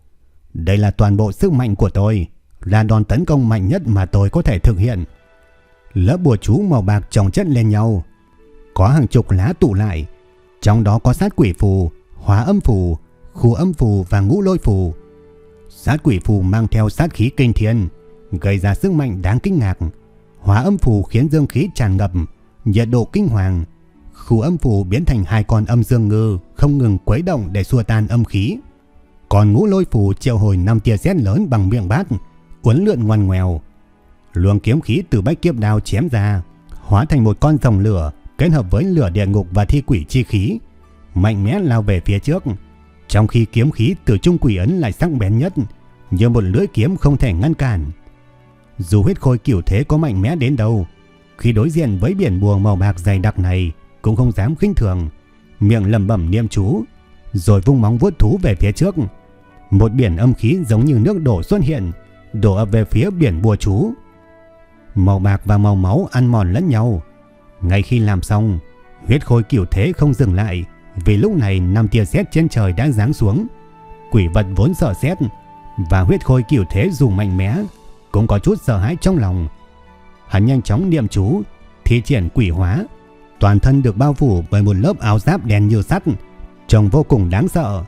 Đây là toàn bộ sức mạnh của tôi, là đòn tấn công mạnh nhất mà tôi có thể thực hiện. Lớp bùa chú màu bạc chồng chất lên nhau, có hàng chục lá tụ lại, trong đó có sát quỷ phù, hóa âm phù, khu âm phù và ngũ lôi phù. Sát quỷ phù mang theo sát khí kinh thiên, gây ra sức mạnh đáng kinh ngạc. Hóa âm phù khiến dương khí tràn ngập, nhiệt độ kinh hoàng. Khu âm phủ biến thành hai con âm dương ngư không ngừng quấy động để xua tan âm khí. Còn ngũ lôi phù triệu hồi năm tia sét lớn bằng miệng bát, uốn lượn ngoằn ngoèo. Luồng kiếm khí từ bách kiếp đao chém ra, hóa thành một con rồng lửa kết hợp với lửa địa ngục và thi quỷ chi khí, mạnh mẽ lao về phía trước. Trong khi kiếm khí từ trung quỷ ấn lại sắc bén nhất, như một lưỡi kiếm không thể ngăn cản. Dù huyết khôi kiểu thế có mạnh mẽ đến đâu, khi đối diện với biển bùa màu bạc dày đặc này cũng không dám khinh thường, miệng lẩm bẩm niệm chú, rồi vung móng vuốt thú về phía trước. Một biển âm khí giống như nước đổ xuất hiện, đổ ập về phía biển bùa chú. Màu bạc và màu máu ăn mòn lẫn nhau. Ngay khi làm xong, huyết khôi kiểu thế không dừng lại, vì lúc này năm tia sét trên trời đã giáng xuống. Quỷ vật vốn sợ sét và huyết khôi kiểu thế dù mạnh mẽ cũng có chút sợ hãi trong lòng. Hắn nhanh chóng niệm chú, thi triển quỷ hóa, toàn thân được bao phủ bởi một lớp áo giáp đen như sắt, trông vô cùng đáng sợ.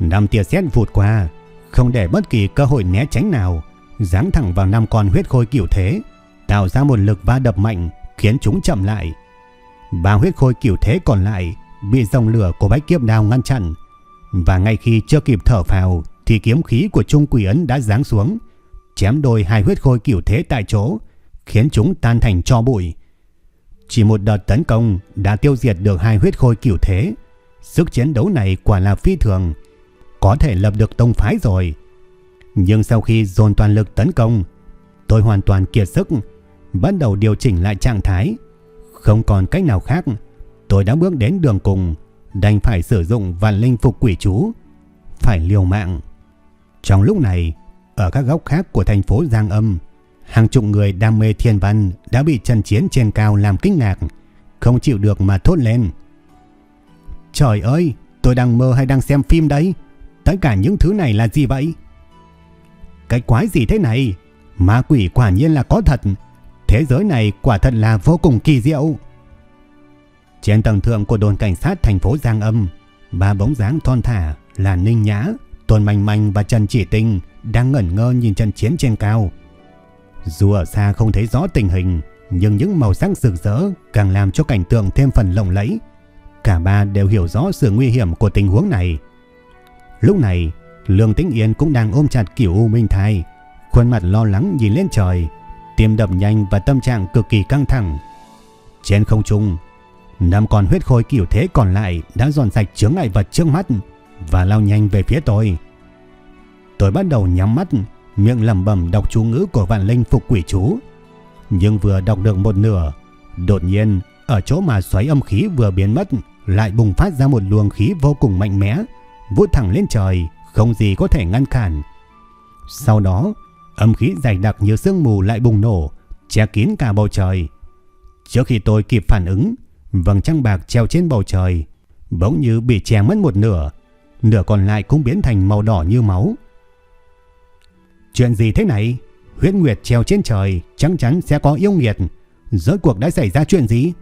Năm tia sét vụt qua, không để bất kỳ cơ hội né tránh nào, giáng thẳng vào năm con huyết khôi kiểu thế, tạo ra một lực va đập mạnh khiến chúng chậm lại. Ba huyết khôi kiểu thế còn lại bị dòng lửa của bách kiếp đao ngăn chặn, và ngay khi chưa kịp thở phào thì kiếm khí của Trung Quỷ Ấn đã giáng xuống, chém đôi hai huyết khôi kiểu thế tại chỗ, khiến chúng tan thành tro bụi. Chỉ một đợt tấn công đã tiêu diệt được hai huyết khôi kiểu thế. Sức chiến đấu này quả là phi thường, có thể lập được tông phái rồi. Nhưng sau khi dồn toàn lực tấn công, tôi hoàn toàn kiệt sức, bắt đầu điều chỉnh lại trạng thái. Không còn cách nào khác, tôi đã bước đến đường cùng, đành phải sử dụng vạn linh phục quỷ chú, phải liều mạng. Trong lúc này, ở các góc khác của thành phố Giang Âm, hàng chục người đam mê thiên văn đã bị trận chiến trên cao làm kinh ngạc, không chịu được mà thốt lên. Trời ơi, tôi đang mơ hay đang xem phim đấy? Tất cả những thứ này là gì vậy? Cái quái gì thế này? Ma quỷ quả nhiên là có thật. Thế giới này quả thật là vô cùng kỳ diệu. Trên tầng thượng của đồn cảnh sát thành phố Giang Âm, ba bóng dáng thon thả là Ninh Nhã, Tôn Manh Manh và Trần Chỉ Tinh đang ngẩn ngơ nhìn trận chiến trên cao. Dù ở xa không thấy rõ tình hình, nhưng những màu sắc rực rỡ càng làm cho cảnh tượng thêm phần lộng lẫy. Cả ba đều hiểu rõ sự nguy hiểm của tình huống này. Lúc này, Lương Tĩnh Yên cũng đang ôm chặt Kiểu U Minh Thai, khuôn mặt lo lắng nhìn lên trời, tim đập nhanh và tâm trạng cực kỳ căng thẳng. Trên không trung, năm con huyết khôi kiểu thế còn lại đã dọn sạch chướng ngại vật trước mắt và lao nhanh về phía tôi. Tôi bắt đầu nhắm mắt, miệng lẩm bẩm đọc chú ngữ của vạn linh phục quỷ chú. Nhưng vừa đọc được một nửa, đột nhiên ở chỗ mà xoáy âm khí vừa biến mất lại bùng phát ra một luồng khí vô cùng mạnh mẽ, vút thẳng lên trời, không gì có thể ngăn cản. Sau đó, âm khí dày đặc như sương mù lại bùng nổ, che kín cả bầu trời. Trước khi tôi kịp phản ứng, vầng trăng bạc treo trên bầu trời bỗng như bị che mất một nửa, nửa còn lại cũng biến thành màu đỏ như máu. Chuyện gì thế này? Huyết Nguyệt treo trên trời chắc chắn sẽ có yêu nghiệt. Rốt cuộc đã xảy ra chuyện gì?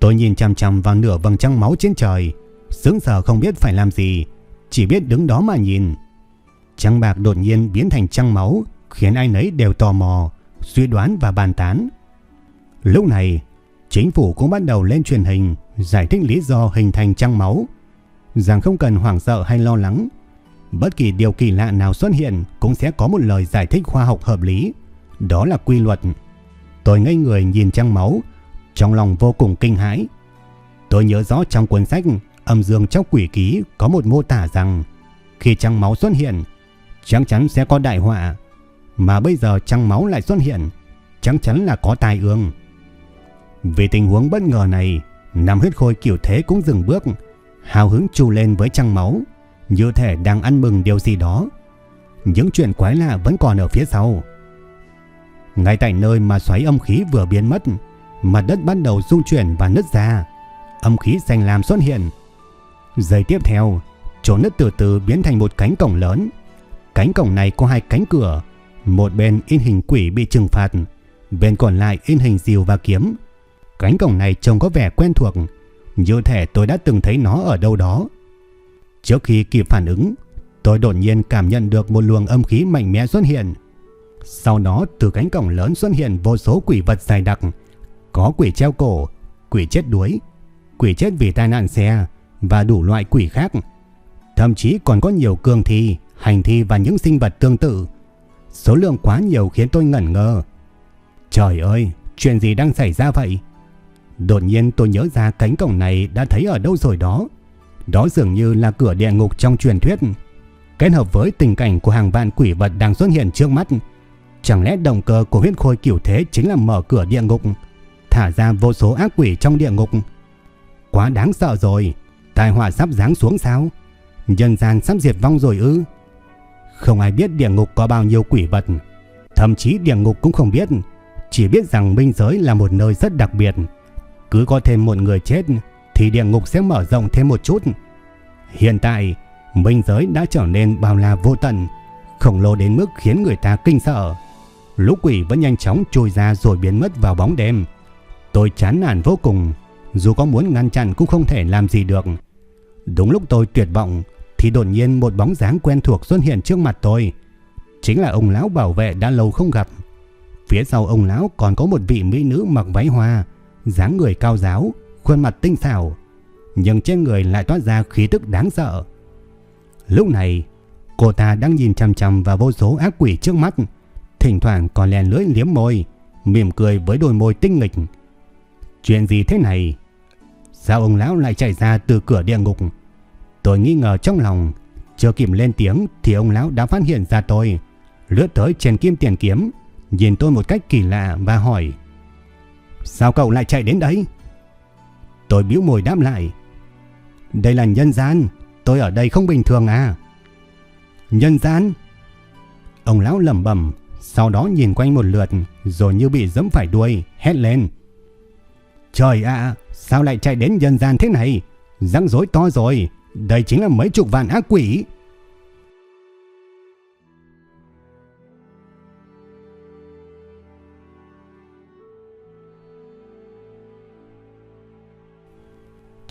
Tôi nhìn chằm chằm vào nửa vầng trăng máu trên trời, sững sờ không biết phải làm gì, chỉ biết đứng đó mà nhìn. Trăng bạc đột nhiên biến thành trăng máu, khiến ai nấy đều tò mò, suy đoán và bàn tán. Lúc này, chính phủ cũng bắt đầu lên truyền hình giải thích lý do hình thành trăng máu, rằng không cần hoảng sợ hay lo lắng. Bất kỳ điều kỳ lạ nào xuất hiện cũng sẽ có một lời giải thích khoa học hợp lý, đó là quy luật. Tôi ngây người nhìn trang máu, trong lòng vô cùng kinh hãi. Tôi nhớ rõ trong cuốn sách Âm Dương Chóc Quỷ Ký có một mô tả rằng khi trăng máu xuất hiện, chắc chắn sẽ có đại họa. Mà bây giờ trăng máu lại xuất hiện, chắc chắn là có tai ương. Vì tình huống bất ngờ này, nam huyết khôi kiểu thế cũng dừng bước, hào hứng trù lên với trăng máu, như thể đang ăn mừng điều gì đó. Những chuyện quái lạ vẫn còn ở phía sau. Ngay tại nơi mà xoáy âm khí vừa biến mất, mặt đất bắt đầu rung chuyển và nứt ra. Âm khí xanh lam xuất hiện. Giây tiếp theo, chỗ nứt từ từ biến thành một cánh cổng lớn. Cánh cổng này có hai cánh cửa, một bên in hình quỷ bị trừng phạt, bên còn lại in hình diều và kiếm. Cánh cổng này trông có vẻ quen thuộc, như thể tôi đã từng thấy nó ở đâu đó. Trước khi kịp phản ứng, tôi đột nhiên cảm nhận được một luồng âm khí mạnh mẽ xuất hiện. Sau đó từ cánh cổng lớn xuất hiện vô số quỷ vật dài đặc, có quỷ treo cổ, quỷ chết đuối, quỷ chết vì tai nạn xe và đủ loại quỷ khác. Thậm chí còn có nhiều cương thi, hành thi và những sinh vật tương tự. Số lượng quá nhiều khiến tôi ngẩn ngơ. Trời ơi, chuyện gì đang xảy ra vậy? Đột nhiên tôi nhớ ra cánh cổng này đã thấy ở đâu rồi đó. Đó dường như là cửa địa ngục trong truyền thuyết. Kết hợp với tình cảnh của hàng vạn quỷ vật đang xuất hiện trước mắt, Chẳng lẽ động cơ của huyết khôi kiểu thế chính là mở cửa địa ngục, thả ra vô số ác quỷ trong địa ngục? Quá đáng sợ rồi, tai họa sắp giáng xuống sao? Nhân gian sắp diệt vong rồi ư? Không ai biết địa ngục có bao nhiêu quỷ vật, thậm chí địa ngục cũng không biết, chỉ biết rằng minh giới là một nơi rất đặc biệt. Cứ có thêm một người chết thì địa ngục sẽ mở rộng thêm một chút. Hiện tại, minh giới đã trở nên bao la vô tận, khổng lồ đến mức khiến người ta kinh sợ. Lũ quỷ vẫn nhanh chóng trôi ra rồi biến mất vào bóng đêm. Tôi chán nản vô cùng, dù có muốn ngăn chặn cũng không thể làm gì được. Đúng lúc tôi tuyệt vọng thì đột nhiên một bóng dáng quen thuộc xuất hiện trước mặt tôi. Chính là ông lão bảo vệ đã lâu không gặp. Phía sau ông lão còn có một vị mỹ nữ mặc váy hoa, dáng người cao giáo, khuôn mặt tinh xảo, nhưng trên người lại toát ra khí tức đáng sợ. Lúc này, cô ta đang nhìn chằm chằm vào vô số ác quỷ trước mắt, thỉnh thoảng còn lèn lưỡi liếm môi, mỉm cười với đôi môi tinh nghịch. Chuyện gì thế này? Sao ông lão lại chạy ra từ cửa địa ngục? Tôi nghi ngờ trong lòng, chưa kịp lên tiếng thì ông lão đã phát hiện ra tôi, lướt tới trên kim tiền kiếm, nhìn tôi một cách kỳ lạ và hỏi: "Sao cậu lại chạy đến đấy?" Tôi bĩu môi đáp lại: "Đây là nhân gian, tôi ở đây không bình thường à?" "Nhân gian?" Ông lão lẩm bẩm, sau đó nhìn quanh một lượt rồi như bị giẫm phải đuôi, hét lên: "Trời ạ, sao lại chạy đến nhân gian thế này? răng rối to rồi, đây chính là mấy chục vạn ác quỷ."